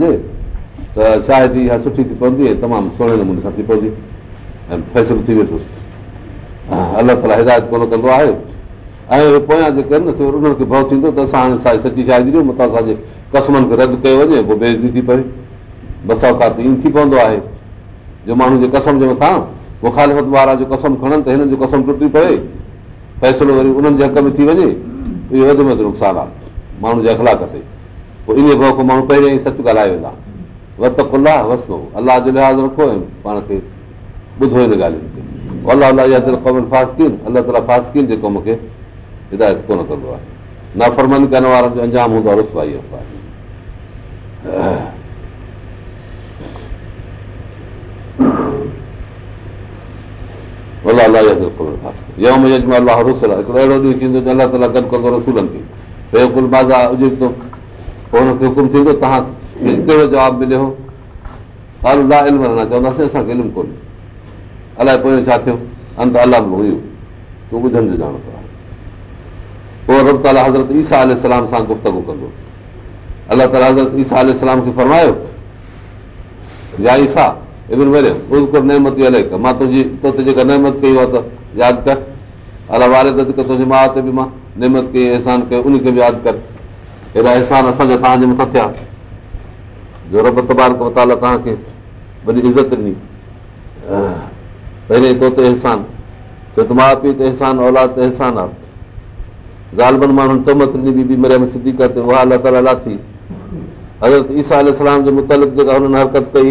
त शायदि इहा सुठी थी पवंदी ऐं तमामु सुहिणे नमूने सां थी पवंदी ऐं फैसलो थी वेठो हिदायत कोन कंदो आहे ऐं पोयां जेके सची असांजे कसमनि खे रद्द कयो वञे पोइ बेज़ती थी पए बसावकात ईअं थी पवंदो आहे जो माण्हू जे कसम जे मथां मुख़ालिफ़त वारा जो कसम खणनि त हिननि जो कसम टुटी पए फ़ैसिलो वरी उन्हनि जे हक़ में थी वञे इहो वधि में वधि नुक़सानु आहे माण्हू जे अख़लाक ते पोइ ईअं पोइ माण्हू पहिरियों ई सच ॻाल्हाए वेंदा वत कुला वसो अलाह जो लिहाज़ रखो ऐं पाण खे ॿुधो हिन ॻाल्हियुनि खे अलाह अलाह इहा अलाह ताला फासकी जेको मूंखे हिदायत कोन कंदो आहे नाफ़रमन करण वारनि जो अंजाम हूंदो आहे रुसवाई आहे जवाबु मिलियो चवंदासीं असांखे कोन अलाए पोयां छा थियो हुयो तूं ॿुधण जो पोइ हज़रत ईसा गुफ़्तगु कंदो अलाह ताला हज़रत ईसा खे फरमायो या ईसा जेका नेमत कई आहे त यादि कर अला वारे ते बि मां नेमत कई अहसान कयो उनखे बि यादि कर हेॾा एहसान वॾी इज़त ॾिनी पहिरें माउ पीउ त औलादान आहे ग़ाली मरियम सिद्दीक ते उहा अलाह ताला थी हज़रत ईसा जेका हुननि हरकत कई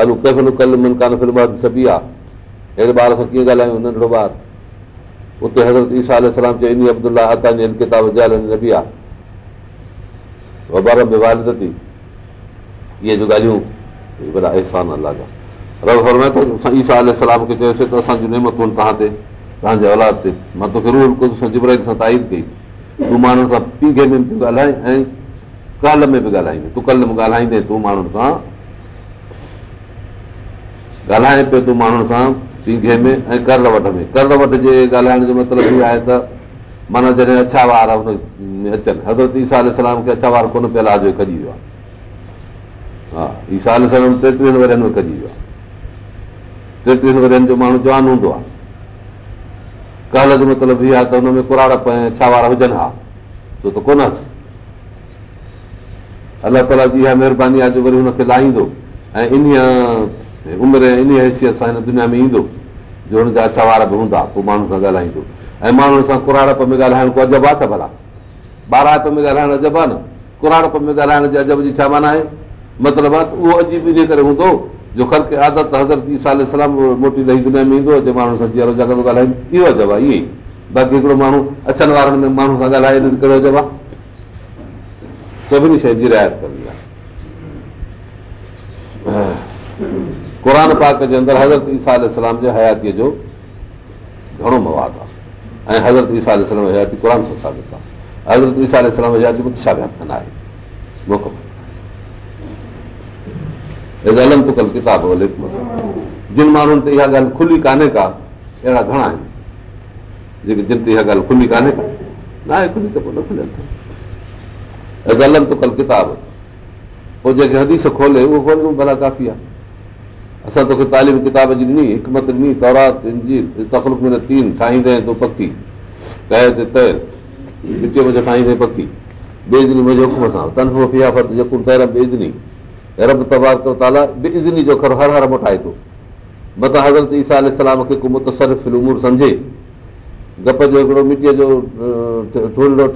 अहिड़े ॿार सां कीअं ॻाल्हायूं नंढड़ो ॿार उते हज़रत ईसा थी इहे ॻाल्हियूं ईसा खे चयोसीं त असांजी नेमतूं औलाद ते मां तोखे ज़रूरु कुझु सां ताईद कई तूं माण्हुनि सां पीघे में बि ॻाल्हाए ऐं काल में बि ॻाल्हाईंदे तूं कल में ॻाल्हाईंदे तूं माण्हुनि सां ॻाल्हाए पियो तूं माण्हुनि सां टीवीअ में ऐं करल वठ में जो मतिलबु इहो आहे त माना अछा वार अचनि हज़रत ईसा अछा वार कोन आहे हा ईसा वरनि में कजी वियो आहे टेटीहनि वरनि जो माण्हू जवान हूंदो आहे करल जो मतिलबु कुराड़प ऐं अछा वार हुजनि हा छो त कोन ताला जी महिरबानी आहे लाहींदो ऐं उमिरि इन हैसियत सां हिन दुनिया में ईंदो जो हुनजा अछा हूंदा पोइ माण्हुनि सां ॻाल्हाईंदो ऐं को अजब आहे त भला बारात में न कुराड़प में छा माना आहे मतिलबु आहे उहो अजीब इन करे हूंदो आदत दुनिया में ईंदो ॻाल्हाइनि इहो आहे बाक़ी हिकिड़ो माण्हू अछनि वारनि माण्हू सां ॻाल्हाए सभिनी शयुनि जी रियायत करणी आहे क़ुर पाक जे अंदरि हज़रत ईसा इस्लाम जे हयातीअ जो घणो मवादु आहे ऐं हज़रत ईसा हयाती क़ुर सां साबित आहे हज़रत ईसा जिन माण्हुनि ते इहा ॻाल्हि खुली कान्हे का अहिड़ा घणा आहिनि जेके हदीस खोले उहो भला काफ़ी आहे असां तोखे तालीम किताब जी ॾिनी हिकिनी तरा तखली बेइनी मुंहिंजे जो हर हर मोटाए थो मथां हज़रत ईसा सलाम सम्झे गप जो हिकिड़ो मिटीअ जो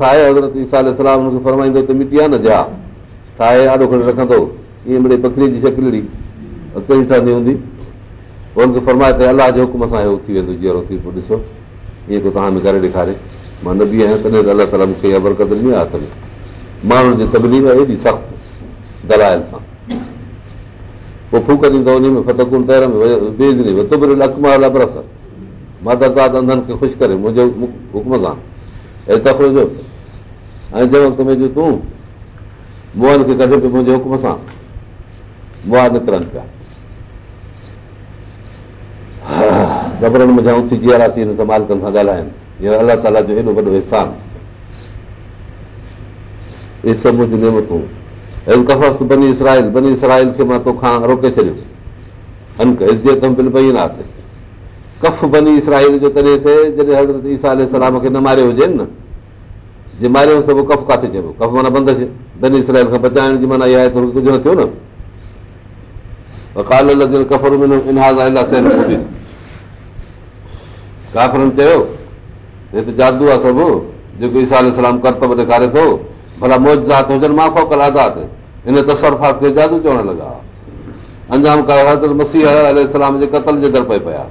ठाहे ईसा मिटी आहे न जा ठाहे ॾाढो खणी रखंदो ईअं बकरीअ जी शकलड़ी अॻे ई ठहंदी हूंदी पोइ हुनखे फरमाए अलाह जे हुकुम सां इहो थी वेंदो जीअरो थी पोइ ॾिसो ईअं तव्हां करे ॾेखारे मां न आहियां तॾहिं त अलाह ताला मूंखे माण्हुनि जी तबली में हेॾी सख़्त सां पोइ फूक में ख़ुशि करे मुंहिंजो हुकुम सां ऐं जंहिं वक़्तु में तूं मुहन खे कढे पियो मुंहिंजे हुकुम सां मुआ निकिरनि पिया जॾहिं हज़रत ईसा खे न मारियो हुजे न जे मारियो कफ किथे चइबो कफ माना बंदि इसराइल खां बचाइण जी माना कुझु न थियो न जाफ़रन चयो हिते जादू आहे सभु जेको ईसा सलाम कर्तव ॾेखारे थो भला मौज ज़ात हुजनि माफ़ हिन तस्रफात खे जादू चवणु लॻा अंजाम जे दर पए पिया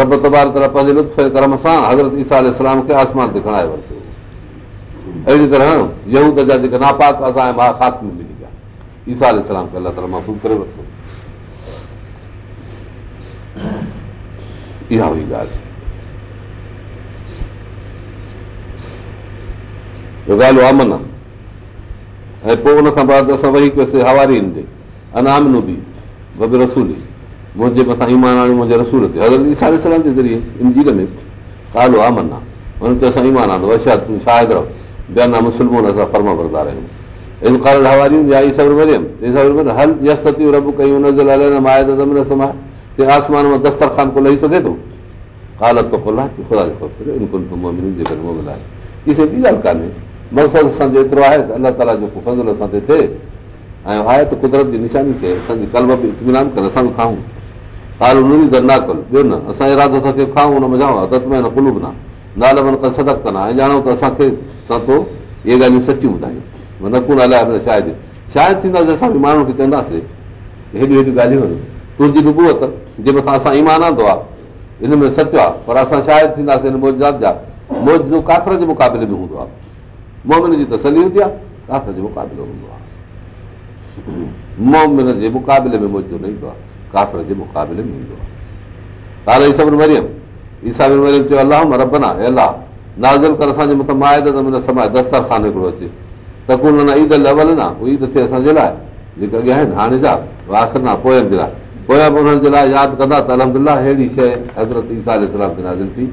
रब तबाल पंहिंजे कर्म सां हज़रत ईसा खे आसमान ते खणाए वरितो अहिड़ी तरह नापात ॻालो आमन आहे ऐं पोइ खां बाद असां वेही करे हवारियुनि ते अनामु बि बबी रसूली मुंहिंजे मथां ईमान आणियो मुंहिंजे रसूल ते हज़रता में त अमन आहे हुन ते असां ईमाना मुस्लमान असां फर्मावरदार आहियूं मां दस्तरखान को लही सघे थो ॿी ॻाल्हि कान्हे मक़सदु असांजो एतिरो आहे त अलाह ताला जो फज़ल असां ते थिए ऐं आहे त कुदरत जी निशानी थिए असांजे कलम बि इतमिनान करे असां बि खाऊं कालू हाल नाकल ॿियो न असां इरादो असांखे खे बि खाऊं न मञाऊं हदत में आहे न गुल बि नालो सदक कंदा ऐं ॼाणो त असांखे असां थो इहे ॻाल्हियूं सचियूं ॿुधायूं न कोन हलाए शायदि शायदि थींदासीं असां बि माण्हू खे चवंदासीं हेॾियूं हेॾियूं ॻाल्हियूं आहिनि तुंहिंजी रुबूअ जे मथां असां ईमान आंदो आहे इन में सचु आहे पर असां शायदि थींदासीं हिन मौज जा मौज जो काकिर जे मुक़ाबले में हूंदो आहे मोमिन जी तसली हूंदी आहे काफ़िल जो मोमिन जे मुक़ाबले में मौजूदु न ईंदो आहे काफ़िर जे मुक़ाबले में ईंदो आहे त ई सभु मरियम ईसा मरियम चयो अलाह रबना अलाह नाज़ुल कर असांजे मथां माए मां आहे दस्तर ख़ान हिकिड़ो अचे त कोन ईद लवल न ईद थिए असांजे लाइ जेके अॻियां आहिनि हाणे जा आख़िर जे लाइ पोयां पोयम हुननि जे लाइ यादि कंदा त अलमद अहिड़ी शइ हज़रत ईसा ईसाज़ थी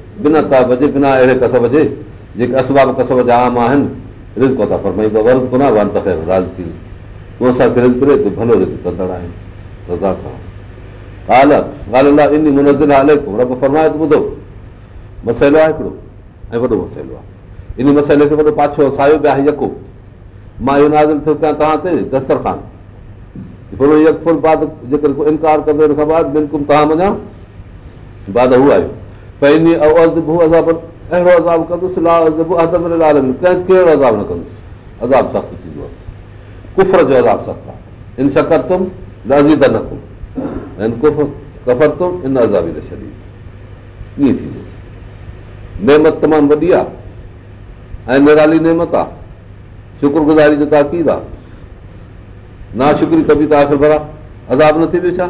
बिना त जेके असबाब ऐं वॾो मसइलो आहे इन मसइले खे वॾो पाछो साहियो यको मां इहो नाज़ कयां तव्हां दानकुल तव्हां बाद उहो आहे पंहिंजी अवाज़ अदाब अहिड़ो अदा कंदुसि लालबू अज़बाल कंहिं कहिड़ो अज़ाब न कंदुसि अदा सख़्तु थींदो आहे कुफर जो अदा सख़्तु आहे इन शकर तुम नज़ी त न कम कुफर तुम इन अज़ाबी न छॾींदो ईअं थींदो नेमत तमामु वॾी आहे ऐं निराली नेमत आहे शुक्रगुज़ारी त तव्हां कीदा नाशुक्री कबी तव्हांखे ख़बर आहे अदा न थी ॿियो छा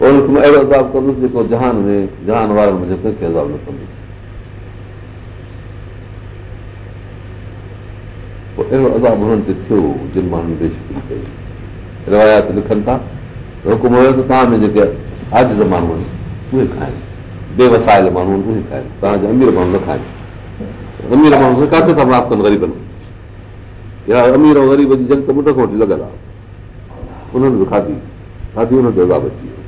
मां अहिड़ो अज कंदुसि जेको जहान में जहान वारनि खे थियो जिन मां हुननि बेश पूरी कई रिवायात लिखनि था उहे खाइनि बेवसाय जा माण्हू आहिनि उहे न खाइनि था या अमीर जी त ॿुढ खां वठी लॻल आहे उन्हनि बि खाधी खाधी हुन में अदा अची वियो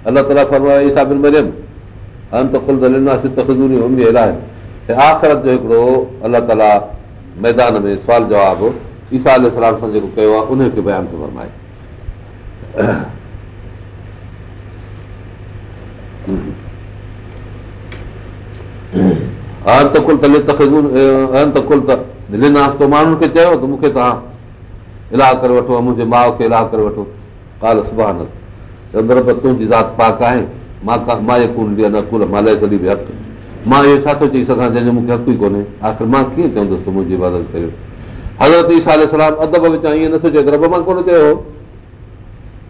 चयो तव्हां वठो मुंहिंजे माउ खे इलाही मां इहो छा थो चई सघां जंहिंजो मूंखे हक़ ई कोन्हे आख़िर मां कीअं चवंदुसि मुंहिंजी चयो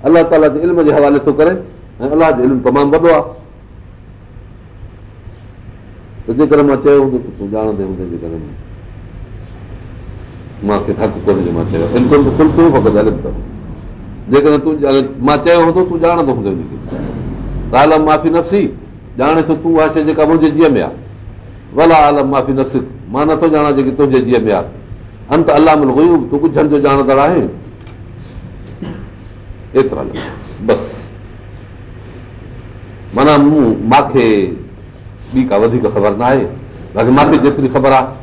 अलाह ताला जे इल्म जे हवाले थो करे ऐं अलाह जो तंहिंजे जेकर मां चयो हूंदो मूंखे हक़ु अथव जेकॾहिं तूं मां चयो हूंदो तूं ॼाणंदो हूंदो माफ़ी नफ़्सी ॼाणे थो तूं ॼाणे जेका मुंहिंजे जीअ में आहे भला आलम माफ़ी नफ़्स मां नथो ॼाणा जेकी तुंहिंजे जीअ में आहे अंत हुयूं तूं ॼाणंदड़ आहे एतिरा बसि माना मूं मूंखे ॿी का वधीक ख़बर न आहे बाक़ी मूंखे जेतिरी ख़बर आहे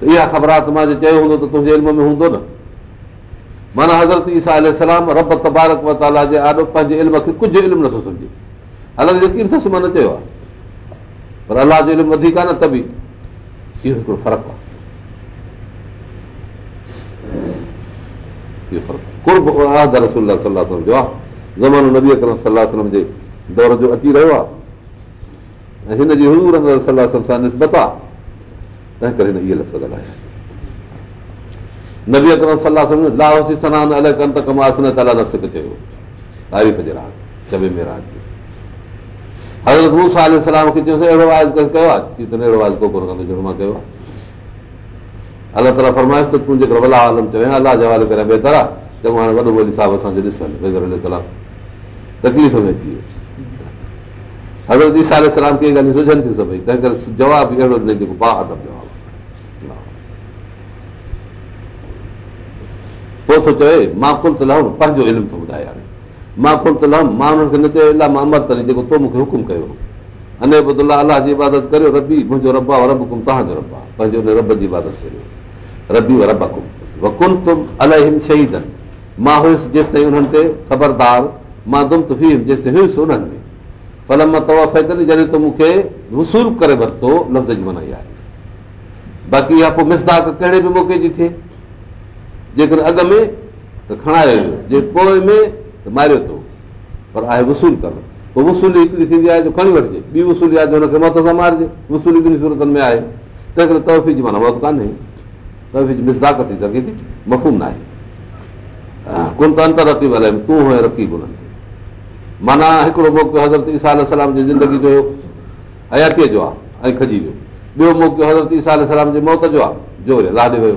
त इहा ख़बर आहे त मां चयो हूंदो त तुंहिंजे इल्म में हूंदो न माना हज़रत जे दौर जो अची रहियो आहे तंहिं करे अलाह ताला फरमाइश तूं जेकर वला आलम चयो अलाह हवाले करे बहितर आहे तकलीफ़ में अची वियो हज़रत ईसा साल सलाम कंहिं ॻाल्हियूं सुझनि थियूं सभई तंहिं करे जवाबु चवां पोइ थो चए मां कुंत लहमि पंहिंजो इल्म थो ॿुधाए मां कुंत लहम न चयो इलाही मां अमर तरी जेको तो मूंखे हुकुम कयो अने अलाह जी पंहिंजो ताईं ख़बरदार मां जेसिताईं हुयुसि फल मां तव्हांखे वरितो लफ़्ज़ जी मनाई आहे बाक़ी इहा पोइ मिसदाक कहिड़े बि मौक़े जी थिए जेकॾहिं अॻ में त खणायो वियो जे पोइ में त मारियो अथऊं पर आहे वसूल करणु पोइ वसूली हिकिड़ी थींदी आहे जो खणी वठिजे ॿी वसूली आहे जो हुनखे मौत सां मारिजे वसूली ॿिनि सूरतनि में आहे तंहिं करे तौफ़ी जी माना मौत कान्हे तौफ़ी जी थी सघे थी मफ़ूम न आहे कोन त अंतर तूं रकी कोन माना हिकिड़ो मौक़ो हज़रत ईसा सलाम जी ज़िंदगी जो हयातीअ जो आहे ऐं खजी वियो ॿियो मौक़ो हज़रत ईसा सलाम जे मौत जो आहे जो लाॾे वियो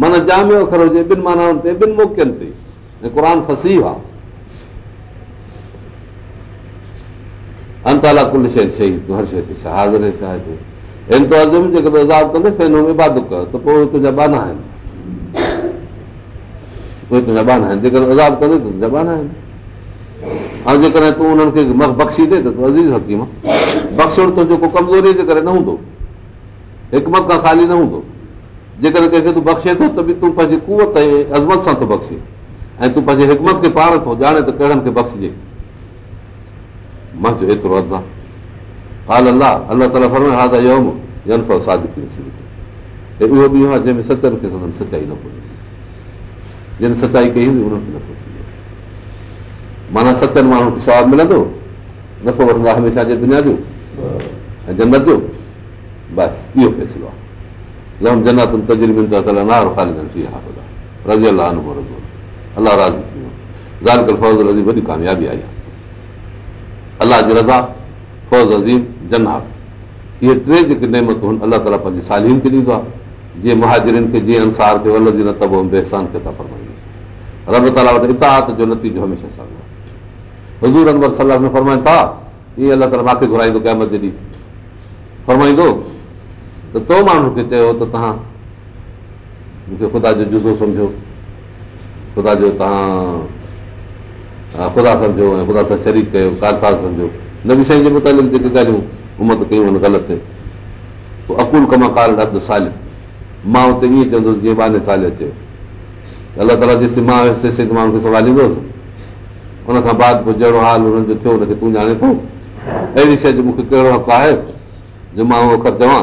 माना जाम अखर हुजे ॿिनि माना क़राना कुल जेकॾहिं इबादत कयो त पोइ तुंहिंजा बाना आहिनि जेकॾहिं ऐं जेकॾहिं तूं हुननि खे बख़्शी ॾेश्शण जेको कमज़ोरी जे करे न हूंदो हिकु म खां ख़ाली न हूंदो जेकॾहिं कंहिंखे तूं बख़्शे थो त बि तूं पंहिंजी कुवत ऐं अज़मत सां थो बख़्शे ऐं तूं पंहिंजे हिकमत खे पाण थो ॼाणे त कहिड़नि खे बख़्शजे मुंहिंजो एतिरो अर्ज़ु आहे हाल अलाह अलाह ताला हा त योम अला तालाउं उहो बि सतनि खे सचाई न पवंदी जिन सचाई कई उन्हनि खे न माना सतनि माण्हुनि खे सवादु मिलंदो नफ़ो वठंदो हमेशह जे दुनिया जो ऐं जनत जो बसि इहो फ़ैसिलो आहे अलाह जी रज़ा फौज़ अज़ीम जन्नात जेके नेमतूं आहिनि अलाह ताला पंहिंजी सालियुनि खे ॾींदो आहे जीअं मुहाजरीन खे जीअं नतीजो हज़ूर अनवर सलाह था इहे अलाह मूंखे घुराईंदो कंहिं मत ॾींहुं त तो माण्हू खे चयो त तव्हां मूंखे ख़ुदा जो जुज़ो सम्झो ख़ुदा जो तव्हां ख़ुदा सम्झो ऐं ख़ुदा सां शरीफ़ कयो कारसार सम्झो न बि साईं जे मुतालिक़ जेके ॻाल्हियूं हुत कयूं ग़लति पोइ अकुल कमा कार ॾाढो साल मां हुते ईअं चवंदुसि जीअं ॿाले साल अचे अलाह ताला जेसि मां माण्हू खे संभालींदुसि हुन उनखां बाद पोइ जहिड़ो हाल हुननि जो थियो हुनखे तूं ॼाणे थो अहिड़ी शइ जो मूंखे कहिड़ो हक़ु आहे जो मां उहो हक़ु चवां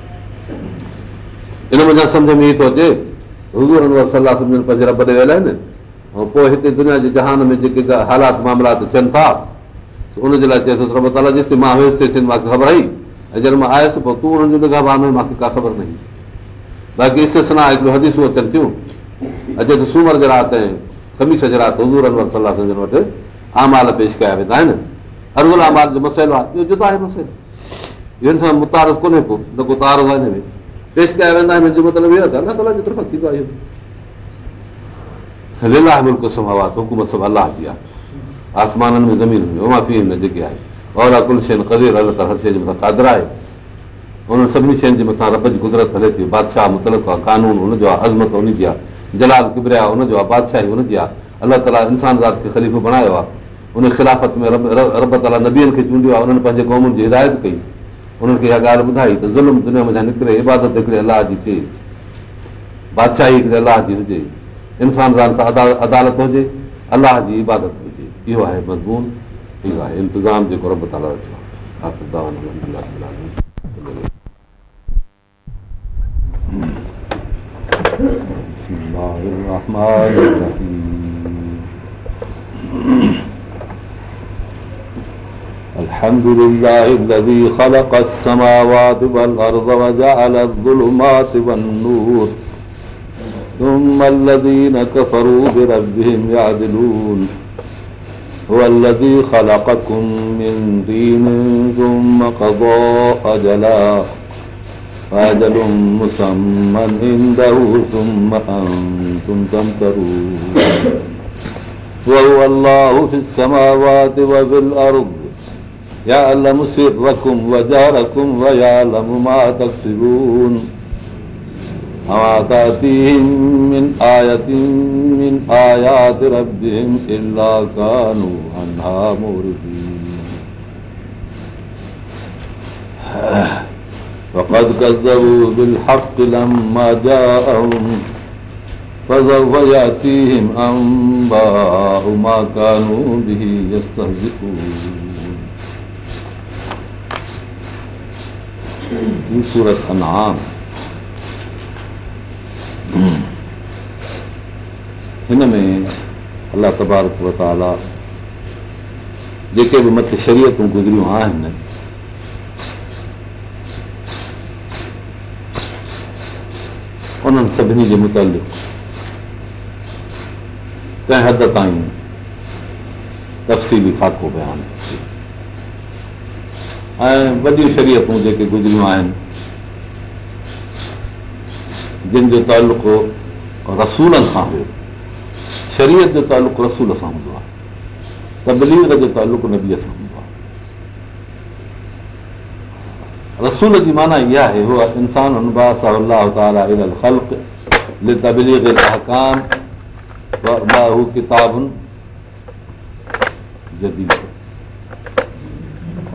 इन मथां सम्झ में ई थो अचे हज़ूरनिवर सलाह सम्झनि पंज भरे वियल आहिनि ऐं पोइ हिते दुनिया जे जहान में जेके हालात मामलात थियनि था उनजे लाइ चयो मां ख़बर आई ऐं जॾहिं मां आयुसि पोइ तूं हुनजी का ख़बर न बाक़ी स्टेशन हिकिड़ो हदीसूं अचनि थियूं अचे त सूमर जे राति ऐं कमीश जे राति हज़ूरनिवर सलाह सम्झनि वटि आमाल पेश कया वेंदा आहिनि अरवल आमाल जो मसइलो आहे इहो जुदा आहे मसइलो इन सां मुतारस कोन्हे को न को तारो आहे हिन में पेश कया वेंदा आहिनि उन्हनि सभिनी शयुनि जे मथां रब जी कुदरत हले थी बादशाह कानून हुनजो आहे अज़मत हुनजी आहे जलाल किबरिया हुनजो आहे बादशाही हुनजी आहे अलाह ताला इंसान ज़ात खे ख़लीफ़ बणायो आहे उन ख़िलाफ़त में ताला नबीअ खे चूंडियो आहे उन्हनि पंहिंजे क़ौमुनि जी हिदायत कई उन्हनि खे इहा ॻाल्हि ॿुधाई तुल दुनिया में निकिरे इबादत हिकिड़े अलाह जी थिए बादशाही हिकिड़े अलाह जी हुजे इंसानदान सां अदालत हुजे अलाह जी इबादत हुजे इहो आहे मज़मून इहो आहे इंतिज़ाम जेको الحمد لله الذي خلق السماوات والأرض وجعل الظلمات والنور ثم الذين كفروا بربهم يعدلون هو الذي خلقكم من دين ثم قضى أجلا أجل مسمى عنده ثم أنتم تمترون وهو الله في السماوات وفي الأرض يعلم سركم وجهركم ويعلم ما تكسبون وما تأتيهم من آية من آيات ربهم إلا كانوا عنها مورثين فقد كذبوا بالحق لما جاءهم فسوف يأتيهم أنباء ما كانوا به يستهزئون ख़ूबसूरत अनाम हिन में अलाह तबारक जेके बि मथे शरियतूं गुज़रियूं आहिनि उन्हनि सभिनी जे मुतालिक़द ताईं तफ़सीली खाको पिया आहिनि ऐं वॾियूं शरीयतूं जेके गुज़रियूं आहिनि تعلق तालुक रसूलनि सां हुयो शरीय जो तालुक रसूल सां हूंदो आहे तबलीअ जो तालुक़ु नबीअ सां हूंदो आहे रसूल जी माना इहा आहे उहो इंसान तालकान किताब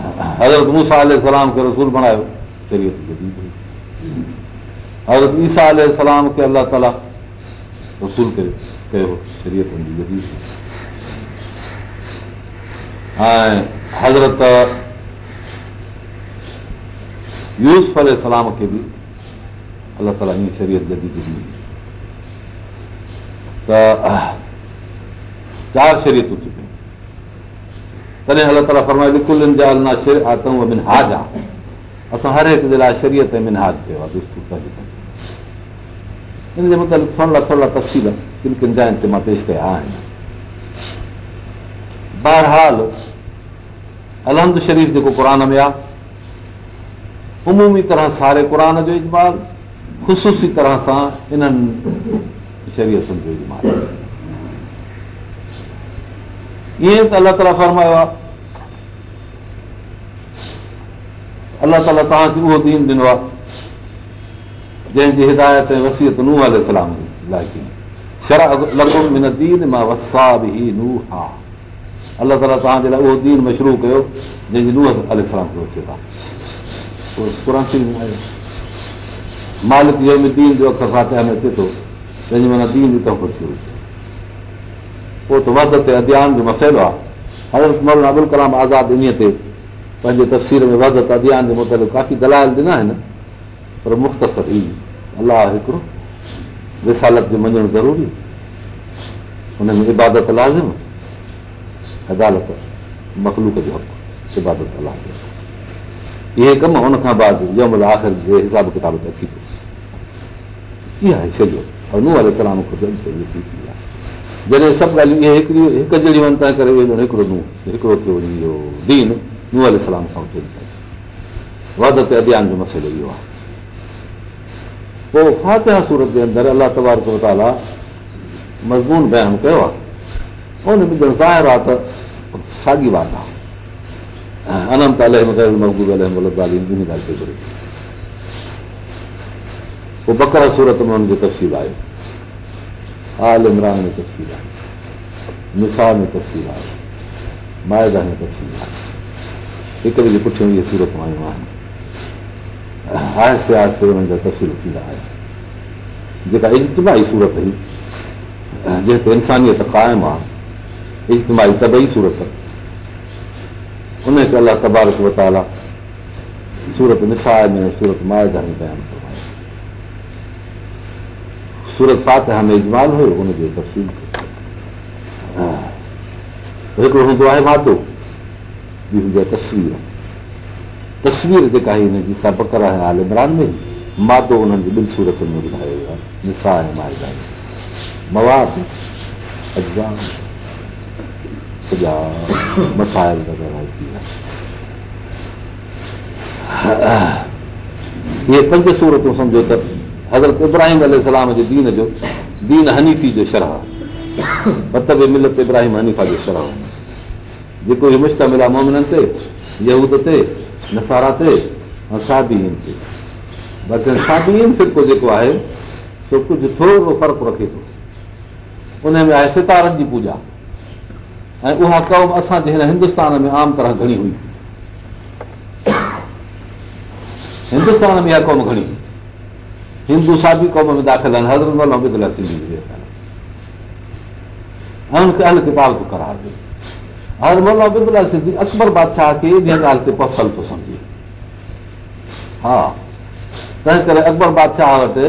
हज़रत मूंसा खे रसूल बणायो शरीयत हज़रत ईसा अलाह ताला रसूल करे कयो हज़रत यूस खे बि अलाह ताला ईअं शरीयत जदी कई त चारि शरीयतूं थी अलाह त असां हर हिकु जे लाइ शरीत ऐं कयो आहे थोरा तस्सील किन किन जाइनि ते मां पेश कया आहिनि बहरहाल अलहद शरीफ़ जेको क़रान में आहे तरह सारे क़ुरान जो इजमाल ख़ुशूसी तरह सां इन्हनि शरीयत जो इज़माल ईअं त अलाह ताला फर्मायो आहे अल्ला ताला तव्हांखे उहो दीन ॾिनो आहे जंहिंजी हिदायत ऐं वसियत नूह मां उहो दीन मशरू कयो जंहिंजी वसियत आहे मालिक जो अख़र फातिया में अचे थो मसइलो आहे हज़रत मोल अबुल कलाम आज़ादु इन्हीअ ते पंहिंजे तफ़सीर में इबादत अध्यान जे मुताल काफ़ी दलाल ॾिना आहिनि पर मुख़्तसर ई अलाह हिकिड़ो विसालत जो मञणु ज़रूरी हुनमें इबादत लाज़िम अदालत मखलूक जो हक़ इबादत लाज़िम इहे कम हुन खां बाद जंहिं आख़िर जे हिसाब किताब ते अची पियो इहा आहे वारे सलाम जॾहिं सभु ॻाल्हियूं इहे हिकु जहिड़ियूं आहिनि तंहिं करे हिकिड़ो हिकिड़ो थियो इहो दीन नूह अल वाद ते अॼान जो मसइलो इहो आहे पोइ फातिह सूरत जे अंदरि अलाह तबारक मताला मज़मून बयानु कयो आहे उन ॼण ज़ाहिर आहे त साॻी वात आहे ऐं अनंत अलॻि पोइ बकरा सूरत में हुनजो तफ़सील आयो आल इमरान में तफ़सील आहे निसार में तफ़सील आहे माइदा में तफ़सील आहे हिक ॿिए जे पुठियां इहे सूरत आयूं आहिनि आहिस्ते आहिस्ते उन्हनि जा तफ़सील थींदा आहिनि जेका इज्तिमाही सूरत हुई जंहिं ते इंसानियत क़ाइमु आहे इजतिमाही तबई सूरत उनखे अलाह तबारक वताला सूरत निसाए में सूरत माइदा में बयानु कयो आहे सूरत साथ में इजमाल हुयो तफ़सील हिकिड़ो हूंदो आहे मादो तस्वीर तस्वीर जेका जी ॿिनि सूरतुनि में ॿुधायो आहे पंज सूरतूं सम्झो त हज़रत इब्राहिम अल जे दीन जो दीन हनीफी जो शरह मतिलबु मिलत इब्राहिम हनीफ़ा जो शरह जेको मुश्तमिल आहे मोमिन ते यूद ते नसारा ते न शादी जेको आहे कुझु थोरो फ़र्क़ु रखे थो उनमें आहे सितारनि जी पूजा ऐं उहा क़ौम असांजे हिन हिंदुस्तान में आम तरह घणी हुई हिंदुस्तान में इहा क़ौम घणी हिंदू सादी क़ौम में दाख़िल अलॻि करारियो हर माना अकबर बादशाह खे इन ॻाल्हि ते पसल थो सम्झे हा तंहिं करे अकबर बादशाह वटि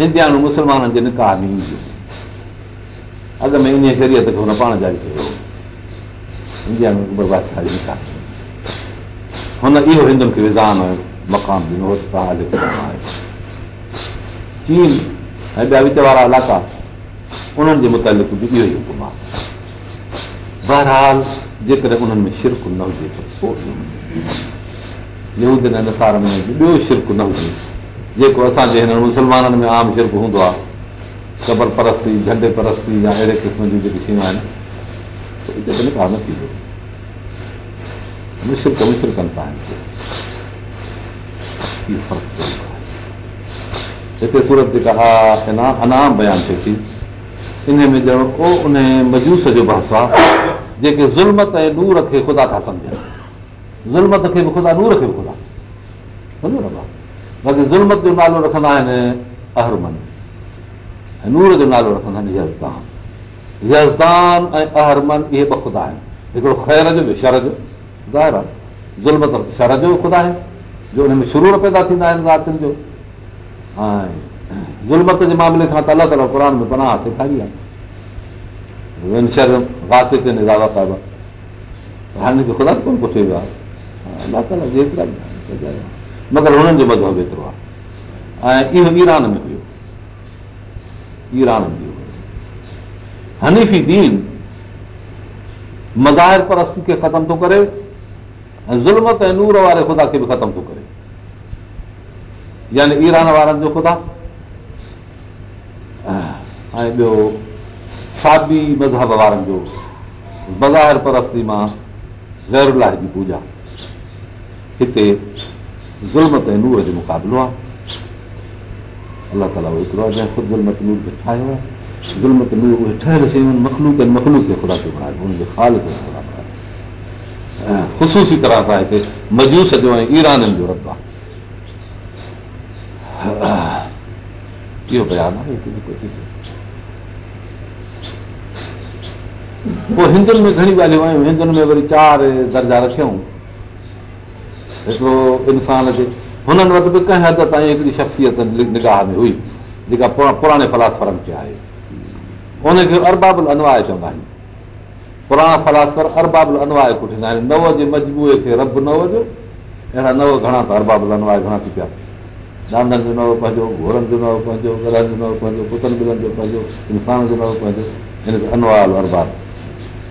हिंदियाणू मुस्लमाननि जे निकाह में अॻु में इन शरीयत खे हुन पाण जारी कयो हिंदियाणू अकबर बादशाह जे निकाह हुन इहो हिंदुनि खे विज़ान मकान ॾिनो आहे चीन ऐं ॿिया विच वारा इलाइक़ा उन्हनि जे मुतालिक़ बि इहो ई हुकुम आहे बहरहाल जेकॾहिं उन्हनि में शिरक न हुजे त ॿियो शिरक न हुजे जेको असांजे हिन मुस्लमाननि में आम शिरक हूंदो आहे क़बर परस्ती झंडे परस्ती या अहिड़े क़िस्म जूं जेके शयूं आहिनि त न थींदो मुशिरक मुशिरकनि सां आहिनि हिते सूरत जेका अनाम बयानु थिए थी इन में ॼण ॼणो उन मजूस जो बासो आहे जेके ज़ुल्मत ऐं नूर खे ख़ुदा था सम्झनि ज़ुल्मत खे बि ख़ुदा नूर खे बि ख़ुदा सम्झो न भाउ बाक़ी ज़ुल्मत जो नालो रखंदा आहिनि अहरमन ऐं नूर जो नालो रखंदा आहिनि यज़दान यज़दान ऐं अहरमन इहे ॿ ख़ुदा आहिनि हिकिड़ो ख़ैर जो बि शर जो ज़ाहिर आहे ज़ुल्मत शर जो ख़ुदा आहे जो हुन में शुरूर पैदा थींदा आहिनि रातियुनि जो ऐं ज़ुल्मत जे मामले खां त अलॻि अलॻि क़ुर में पनाह सेखारी आहे मगर जो ऐं इहो ईरान में दीन मज़ाहिर परस्त खे ख़तमु थो करे ऐं ज़ुल्मत ऐं नूर वारे ख़ुदा खे बि ख़तमु थो करे यानी ईरान वारनि जो ख़ुदा ऐं साबी मज़हब वारनि जो बज़ाहिर परस्ती मां जी पूॼा हिते अलाह खे ठाहियो आहे ठहियल शयूं ख़ुशूसी तरह सां हिते मजूस जो ऐं ईराननि जो रब आहे इहो आहे पोइ हिंदुनि में घणी ॻाल्हियूं आहियूं हिंदुनि में वरी चारि दर्जा रखियऊं हिकिड़ो इंसान जे हुननि वटि बि कंहिं हद ताईं हिकिड़ी शख़्सियत निगाह में हुई जेका पुराणे फलासफरनि खे आहे उनखे अरबाबुल अनवाए चवंदा आहिनि पुराणा फलासफर अरबाबुल अनवाए कुठींदा आहिनि नव जे मजबूअ खे रब न वियो अहिड़ा नव घणा त अरबाबुल अनवाए घणा थी पिया दांदनि जो नओं पंहिंजो घोड़नि जो नओं पंहिंजो गलनि जो नओं पंहिंजो पुतनि गुलनि जो पंहिंजो इंसान जो नओं पंहिंजो हिनखे अनवाल अरबाब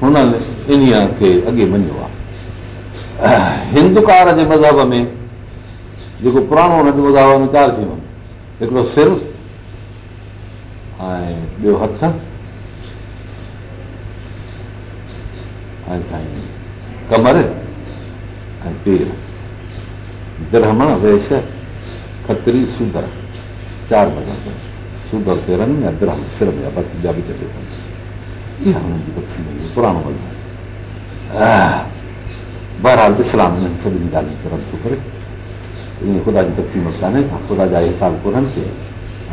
हुननि इन्हीअ खे अॻे मञियो आहे हिंदुकार जे मज़हब में जेको पुराणो हुनजो मज़ा चारि थी वञनि हिकिड़ो सिर ऐं ॿियो हथ ऐं साईं कमर ऐं पेर ब्रह्मण वेश खतरी सुंदर चारि मज़हब सूदर ते रहनि जी तक़सीमतो आहे बहरालो करे ख़ुदा जी तक़सीमत कोन्हे ख़ुदा जा हे साल कोन्हनि खे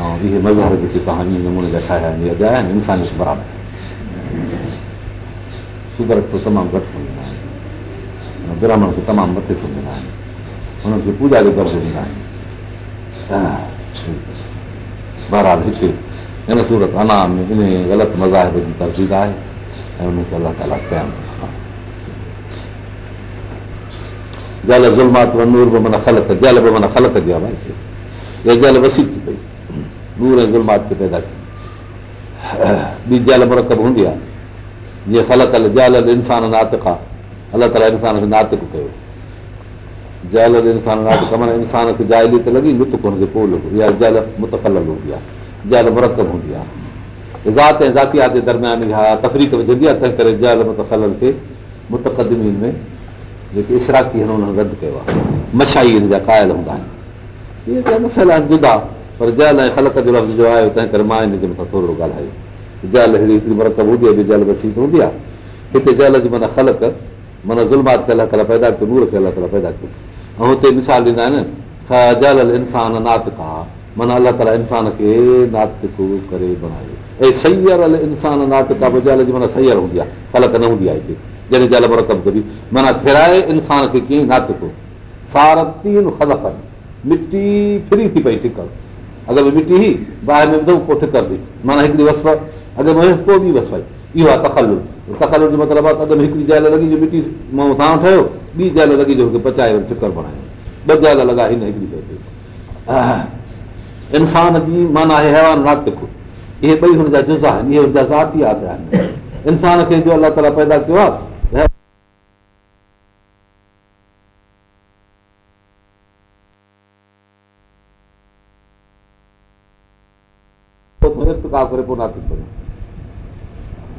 ऐं इहे मज़हर जेके तव्हां नमूने जा ठाहिया आहिनि बराबरि सूगर थो तमामु घटि सम्झंदा आहिनि ब्राह्मण खे तमामु मथे सम्झंदा आहिनि हुननि खे पूॼा जो दर्ज़ु ॾींदा आहिनि ग़लति मज़ाहिब जी अल नात खां अलाह ताला इंसान कयो त लॻी मुतकल हूंदी आहे जेल मुरकब हूंदी आहे ज़ातियात जे दरम्यान विझंदी आहे तंहिं करे जेलक में जेके इशराकी आहिनि रदि कयो आहे मछाई हूंदा आहिनि जुदा पर जल ऐं ख़लक जो लफ़्ज़ जो आहे तंहिं करे मां हिनजे मथां थोरो ॻाल्हायूं हिकिड़ी मुरक हूंदी आहे जल वसीत हूंदी आहे हिते जल जी माना ख़लक माना ज़ुल्मात खे अलाह ताला पैदा कयो नूर खे अलाह ताला पैदा कयो ऐं हुते मिसाल ॾींदा आहिनि इंसान नात अलाह ताला इंसान खे नात सैयर हूंदी आहे कलत न हूंदी आहे हिते जॾहिं जाल मरकब कबी माना फिराए इंसान खे कीअं नातको सारतीन तीन मिटी फिरी थी पई ठिकर अगरि बि मिटी हुई ॿाहिरि में विधऊं पोइ ठिकर थी माना हिकिड़ी वसफ़ अगरि में हुयसि पोइ ॿी वस इहो आहे तखल تخالو جي مطالبات اڏم هڪڙي جاءِ لڳي جو مٽي مون سان ٿيو ٻي جاءِ لڳي جو کي پچايو چڪر بڻايو بدلا لڳا هن هڪڙي شيءِ آ انسان جي مان آهي حيوان ناهي ته ڪو هي ٻي هن جو ذشع جي ۽ ذفات ياد آهي انسان کي جو الله تالا پيدا ڪيو آهي پوء هي پڪا ڪري پناتي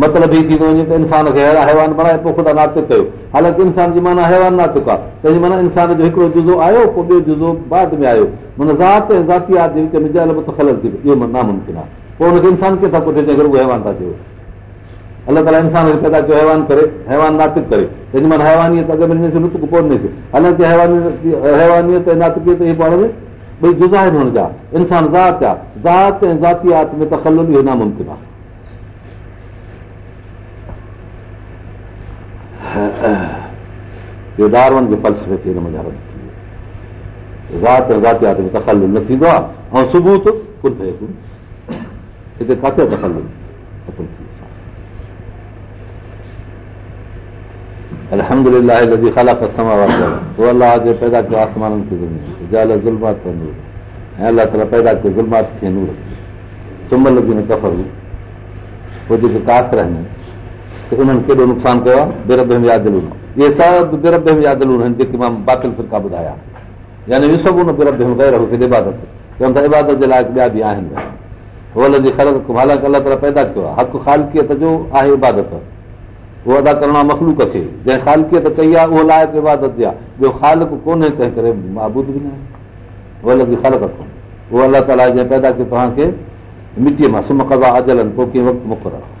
मतिलबु हीउ थींदो वञे त इंसान खे हैवान बणाए पोइ ख़ुदा नातुक कयो हालांकि इंसान जी माना हैवान नातुक आहे तंहिंजी माना इंसान जो हिकिड़ो जुज़ो आयो पोइ ॿियो जुज़ो बाद में आयो माना ज़ात ऐं ज़ातियात जे लाइ ख़ल थी इहो नामुमकिन आहे पोइ हुनखे इंसान कंहिंसां पुठे चए उहो हैवान था चयो अलाह ताला इंसान खे हैवान करे हैवान नातिक करे हैवानी ज़ात आहे ज़ात ऐं ज़ातियात में त इहो नामुमकिन आहे इहो डारवन जे पल्स में थी हिन में हरम थी वियो ज़ात ज़ातियात में तखल न थींदो आहे ऐं सुबुह त कुल थिए कुल हिते किथे दखल कुल थी الحمد لله الذي خلق السماوات والارض هو الله الذي پیدا کیا آسمانوں کی زمین جعل الظلمات والنور ہے اللہ تعالی پیدا کیا ظلمات کی نور ثم الذين كفروا وہ جو کافر त उन्हनि केॾो नुक़सानु कयो आहे बेरदमल इहे सभु मां बाक़ी फिरका ॿुधायात चवनि था इबादत जे लाइ ॿिया बि आहिनि वॉल जी ख़ालक हालांक अलाह ताला पैदा कयो आहे हक़ियत जो आहे इबादत उहो अदा करण मखलूक खे जंहिं ख़ालक कई आहे उहो लाइक़ु इबादत आहे ॿियो ख़ालक कोन्हे तंहिं करे माबूदु जी ख़ालक रखूं उहो अलाह ताला जंहिं पैदा कयो तव्हांखे मिटीअ मां सुमका अजकीअ मुक़ररु आहे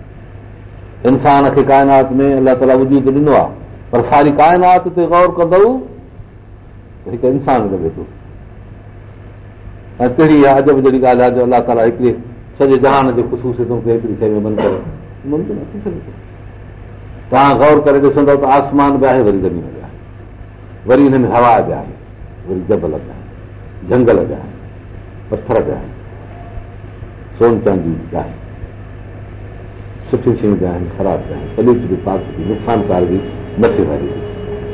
इंसान खे काइनात में अलाह ताला वीद ॾिनो आहे पर सारी काइनात ते गौर कंदो हिकु इंसान खे वेठो ऐं कहिड़ी तहिड़ी अजब जहिड़ी ॻाल्हि आहे जो अलाह ताला हिकिड़े सॼे जहान जे ख़ुशूसी हिकिड़ी शइ में बंदि ख़ुशूसियत तव्हां ग़ौर करे ॾिसंदव त आसमान बि आहे वरी ज़मीन बि आहे वरी हिन में हवा बि आहे वरी जबल बि आहे झंगल बि आहे पथर बि आहे सोन चांदी बि आहे सुठियूं शयूं पिया आहिनि ख़राब पिया आहिनि पल्यूट बि पाक नुक़सानकार बि मथे नथे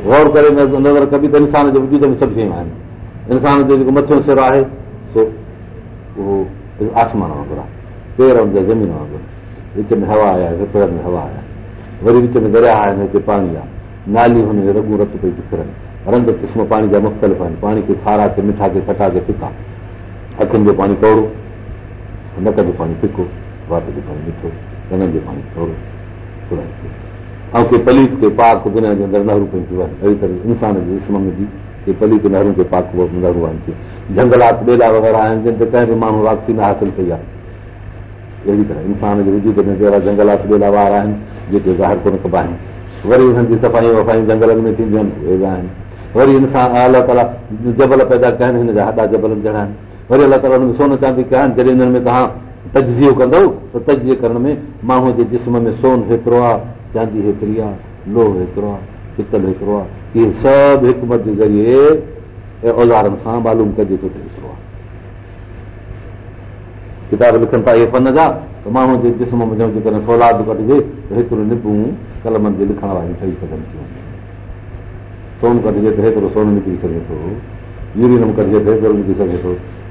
गौर करे नज़र कबी त इंसान जे विच में सभु शयूं आहिनि इंसान जो जेको मथे सिर आहे सो उहो आसमान वांगुरु आहे पेर ज़मीन वांगुरु विच में हवा आया पेर में हवा आया वरी विच में दरिया आहिनि हिते पाणी आहे नाली हुन में रगू रत पई थियूं रंग क़िस्म पाणी जा मुख़्तलिफ़ आहिनि पाणी खे खारा थे मिठा थिए खटा थे फिका अखियुनि जो पाणी कौड़ो नक जो पाणी फिको वात जो पाणी मिठो पाकूं कोन थियूं आहिनि जंगलात वग़ैरह आहिनि जंहिं ते कंहिं बि माण्हू वापसी न हासिल कई आहे अहिड़ी तरह इंसान जे विझी अहिड़ा जंगलात आहिनि जेके ज़ाहिर कोन कबा आहिनि वरी हिननि जी सफ़ाई वफ़ाइयूं जंगलनि में थींदियूं आहिनि उहे आहिनि वरी इंसान अलाह ताला जबल पैदा कया आहिनि हिन जा हेॾा जबल जहिड़ा आहिनि वरी अलाह ताला सोन थी कया आहिनि जॾहिं हिननि में तव्हां तजज़ियो कंदो त तजी करण में माण्हूअ जे जिस्म में सोन हेतिरो आहे चांदी हेतिरी आहे लोह हेतिरो आहे पितल हेतिरो आहे इहे सभु हिकमत जे ज़रिए औज़ारनि सां मालूम कजे थो आहे किताब लिखनि था इहे फन जा त माण्हूअ जे जिस्म में जेकॾहिं सौलाद कटिजे त हेतिरो लिंबू कलमनि जे लिखण वारियूं ठही सघनि थियूं सोन कटिजे त हेतिरो सोन निकिरी सघे थो यूरिनम कटिजे त हेतिरो निकिरी सघे थो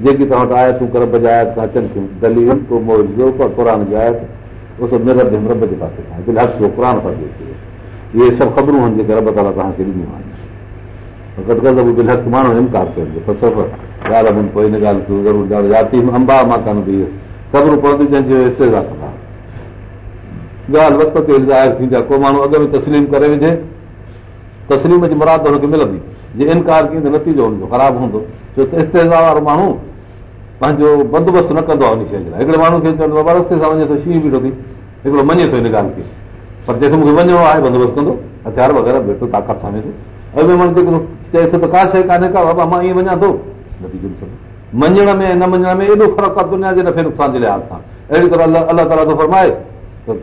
जेकी तव्हां वटि आहे तूं पासे इहे सभु ख़बरूं आहिनि को माण्हू अॻ में तस्लीम करे विझे तस्लीम जी मुराद हुनखे मिलंदी जे इनकार कीअं त नतीजो हूंदो ख़राबु हूंदो छो त इस्तेज़ा वारो माण्हू पंहिंजो बंदोबस्तु न कंदो आहे शइ जे लाइ हिकिड़े माण्हू खे चवंदो आहे रस्ते सां वञे थो शींहं बीठो थी हिकिड़ो मञे थो हिन ॻाल्हि खे पर जेको मूंखे वञिणो आहे बंदोबस्तु कंदो हथियार वग़ैरह बेटो ताक़त सां वेंदो ऐं ॿियो माण्हू जेको चए थो त का शइ कान्हे का बाबा मां ईअं वञा थो नतीजो मञण में न मञण में एॾो फ़र्क़ु आहे दुनिया जे नफ़े नुक़सान जे लिहाज़ सां अहिड़ी तरह अलाह ताला थो फरमाए त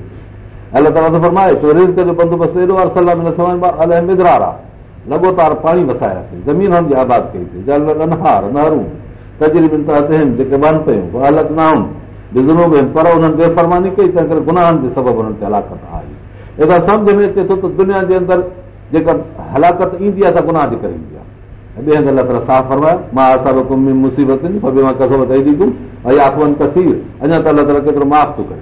अलॻि आहे लॻोतार पाणी वसायासीं ज़मीन कईसीं नहरूं आहिनि पर उन्हनि बेफ़रमानी कई तंहिं करे गुनाहनि जे हलाकत आई में अचे थो त दुनिया जे अंदरि जेका हलाकत ईंदी आहे असां गुनाह ते कसीर अञा त ताला केतिरो माफ़ थो करे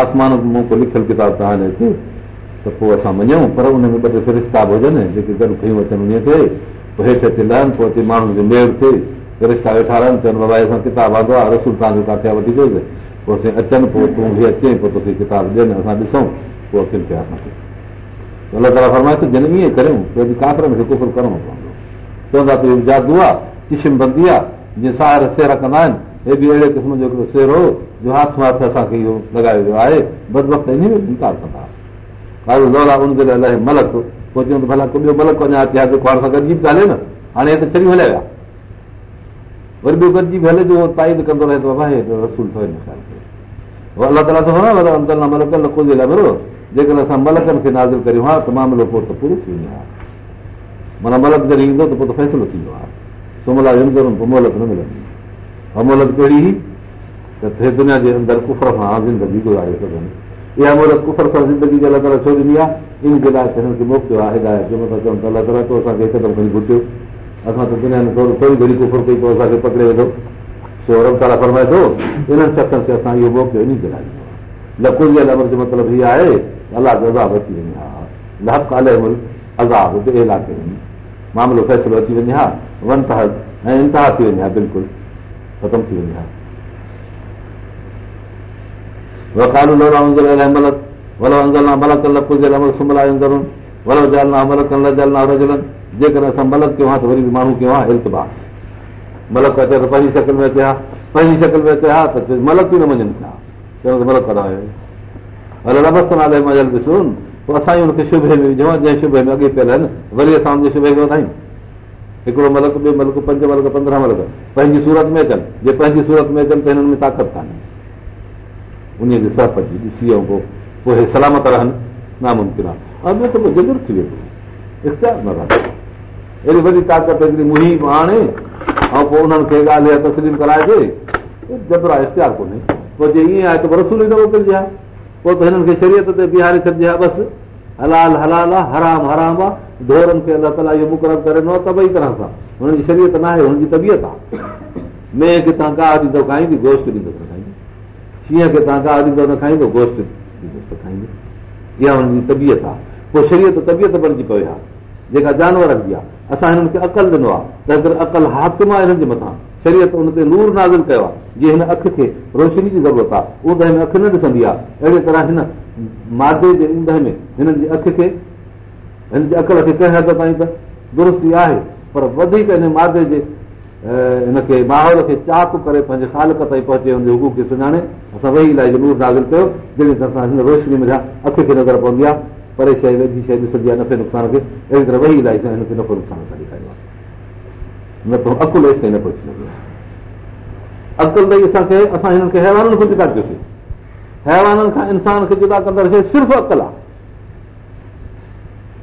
आसमान मूं को लिखियलु किताब तव्हांजे हिते त पोइ असां मञूं पर उन में ॿ टे फिरिश्ता बि हुजनि जेके गॾु खयूं अचनि उन ते पोइ हेठि थिए लहनि पोइ अचे माण्हुनि खे मेड़ थिए फिरिश्ता वेठा रहनि चवनि बाबा असां किताबु आंदो आहे रसूल तव्हांजो किथे वठी वधीक पोइ असीं अचनि पोइ तूं बि अचे पोइ तोखे किताब ॾियनि असां ॾिसूं पोइ अखियुनि खे असांखे अलाह ताला फरमाए थो जॾहिं ईअं करियूं त अॼु खे में करिणो पवंदो चवंदा त इहो जादू आहे चिशम बंदी आहे जीअं साहिर सेर कंदा आहिनि हे बि अहिड़े क़िस्म जो हिकिड़ो सेरो जो हथ हथ असांखे इहो लॻायो वियो आहे इनकार कंदा मलका ॿियो मलक बि हले न हाणे छॾी हलिया विया वरी बि हे रसूल थो मलक न जे लाइ बरो जेकॾहिं मलकनि खे नाज़ करियूं मामिलो पोइ त पूरो थी वेंदो आहे माना मलक जॾहिं ईंदो त पोइ फ़ैसिलो थींदो आहे पोइ मोहलत न मिलंदी अमोलत कहिड़ी हुई त दुनिया जे अंदरि कुफर सां इहा छो ॾिनी आहे थो इन्हनि शख़्सनि खे मामिलो फैसिलो अची वञे हा इंतिहा थी वञे हा बिल्कुलु पंहिंजी शकल में अचे हा पंहिंजी शकल में अचे हा त मलक थी न मञनि खे अॻे पियल वरी शुब खे वध हिकिड़ो मलक ॿियो मलिक पंज मलक पंद्रहं मलिक पंहिंजी सूरत में अचनि जे पंहिंजी सूरत में अचनि त हिननि में ताक़त कोन्हे उन जी ॾिसी ऐं पोइ हे सलामत रहनि नामुमकिन आहे ऐं ॿियो त पोइ जजुर थी वियो इख़्तियार न रहो अहिड़ी वॾी ताक़त हिकिड़ी मुही आणे ऐं पोइ उन्हनि खे ॻाल्हि या तस्लीम कराइजे जबरा इख़्तियार कोन्हे पोइ जे ईअं आहे त रसूल न मोकिलिजे हा पोइ हिननि खे शरीयत ते बीहारे छॾिजे हा बसि हलाल हलाल आहे हराम हराम आहे दौरनि खे अलाह ताला इहो मुक़ररु करिणो आहे त तरह सां हुननि जी न आहे हुननि जी तबियत आहे मेह खे तव्हां गाहु ॾींदो खाईंदी गोश्त ॾींदो ॾींदुसि शींहं खे तव्हां गाहु ॾींदो न खाईंदो गोश्त ॾींदो हुननि जी तबियत आहे पोइ शरीयत तबियत बणिजी पियो आहे जेका जानवरनि जी आहे असां हिननि खे अकल ॾिनो आहे त अंदरि अकल हाकिम आहे हिननि जे मथां शरीयत हुन ते नूर नाज़रु कयो आहे जीअं हिन अख खे रोशनी जी ज़रूरत आहे उहो त हिन अखि न ॾिसंदी आहे अहिड़े तरह हिन मादे जे ईंद में हिननि जी अख खे हिन अकल खे कंहिं हद ताईं त दुरुस्ती आहे पर वधीक हिन मादे जे हिनखे माहौल खे चाक करे पंहिंजे ख़ालक ताईं पहुचे हुनजे हुकूम खे सुञाणे असां वेही लाइ ज़रूरु दाग़ु कयो जहिड़ी तरह सां हिन रोशनी मिलिया अख खे नज़र पवंदी आहे परे शइ वेझी शइ ॾिसंदी आहे नफ़े नुक़सान खे अहिड़ी तरह वेही लाइ न त अकुल ताईं न पहुची सघियो अकुल अकल असांखे असां हिननि खे हैवाननि खां जुदा कयोसीं हैवाननि खां इंसान खे जुदा कंदासीं सिर्फ़ु अकल आहे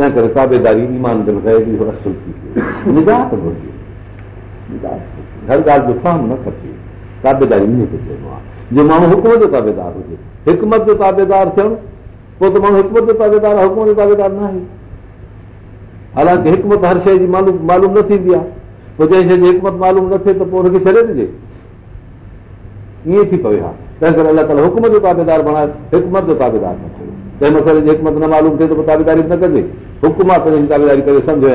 तंहिं करे ताबेदारी ताबेदारी जीअं माण्हू हुकम जो ताक़ेदारु हुजे हिकमत जो ताबेदारु थियण पोइ त माण्हू जो ताक़ेदारु आहे हुकुम जो ताक़ेदार न आहे हालांकि हिकमत हर शइ जी मालूम न थींदी आहे पोइ जंहिं शइ जी हिकमत मालूम न थिए त पोइ हुनखे छॾे ॾिजे ईअं थी पवे हा तंहिं करे अला त हुकम जो ताबेदार बणाए हिकमत जो ताक़ेदारु बणाए कंहिं मसइले हिकमत न मालूम थिए तागी न कजे ताबेदारी करे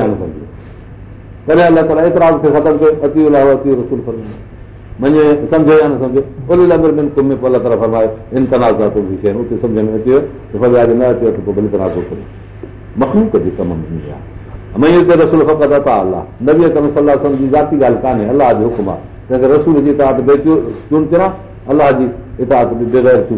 अलाह जो हुकुम रसूल जी अलाह जी बेगैर चूं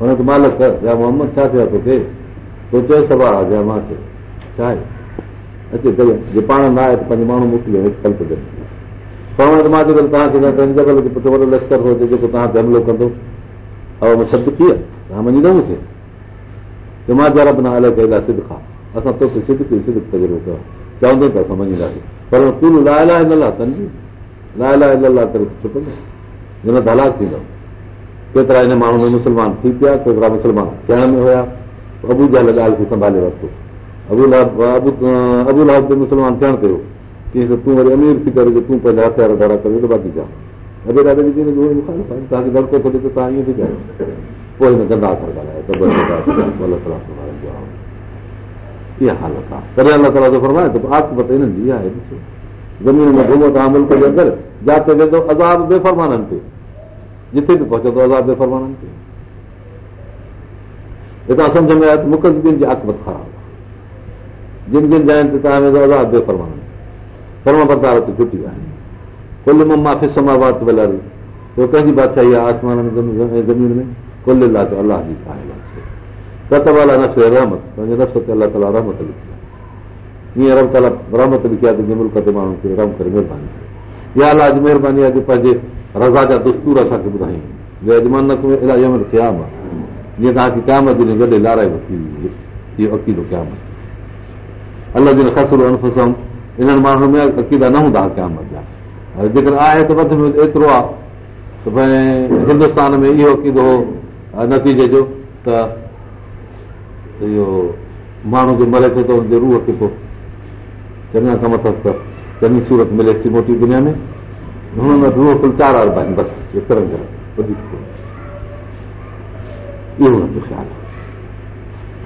हुन या मोहम्मद छा थियो आहे तोखे तो चयो छा आहे पाण न आहे पंहिंजे माण्हू मोकिलियो मां चयो तव्हांखे लश्कर थो अचे जेको हमिलो कंदो थी वियो तव्हां मञीदा सिद खां असां तोखे सिद कई सिधो तजुर्बो कयो चवंदुसि तूर हिन हलाक थींदुमि केतिरा हिन माण्हू में मुस्लमान थी पिया केतिरा मुस्लमान थियण में हुया अबूजा खे संभाले वरितो अबूला अबूला थियण कयो तूं वरी अमीर थी करे पंहिंजा हथियार घुमो तव्हां मुल्क जे अंदरि अज़ा जिथे बि पहुचंदो आज़ादु बेफ़रनि खे बादशाही आहे रज़ा जा दुस्तूर असांखे ॿुधायूं जीअं तव्हांखे क़यामत लाराई इहो अकीदो कया इन्हनि माण्हुनि में न हूंदात जा जेकर आहे त भई हिंदुस्तान में इहो नतीजे जो त इहो माण्हू जो मरे थो थो चङा चङी सूरत मिलेसि थी मोटी दुनिया में हुन कुल चारि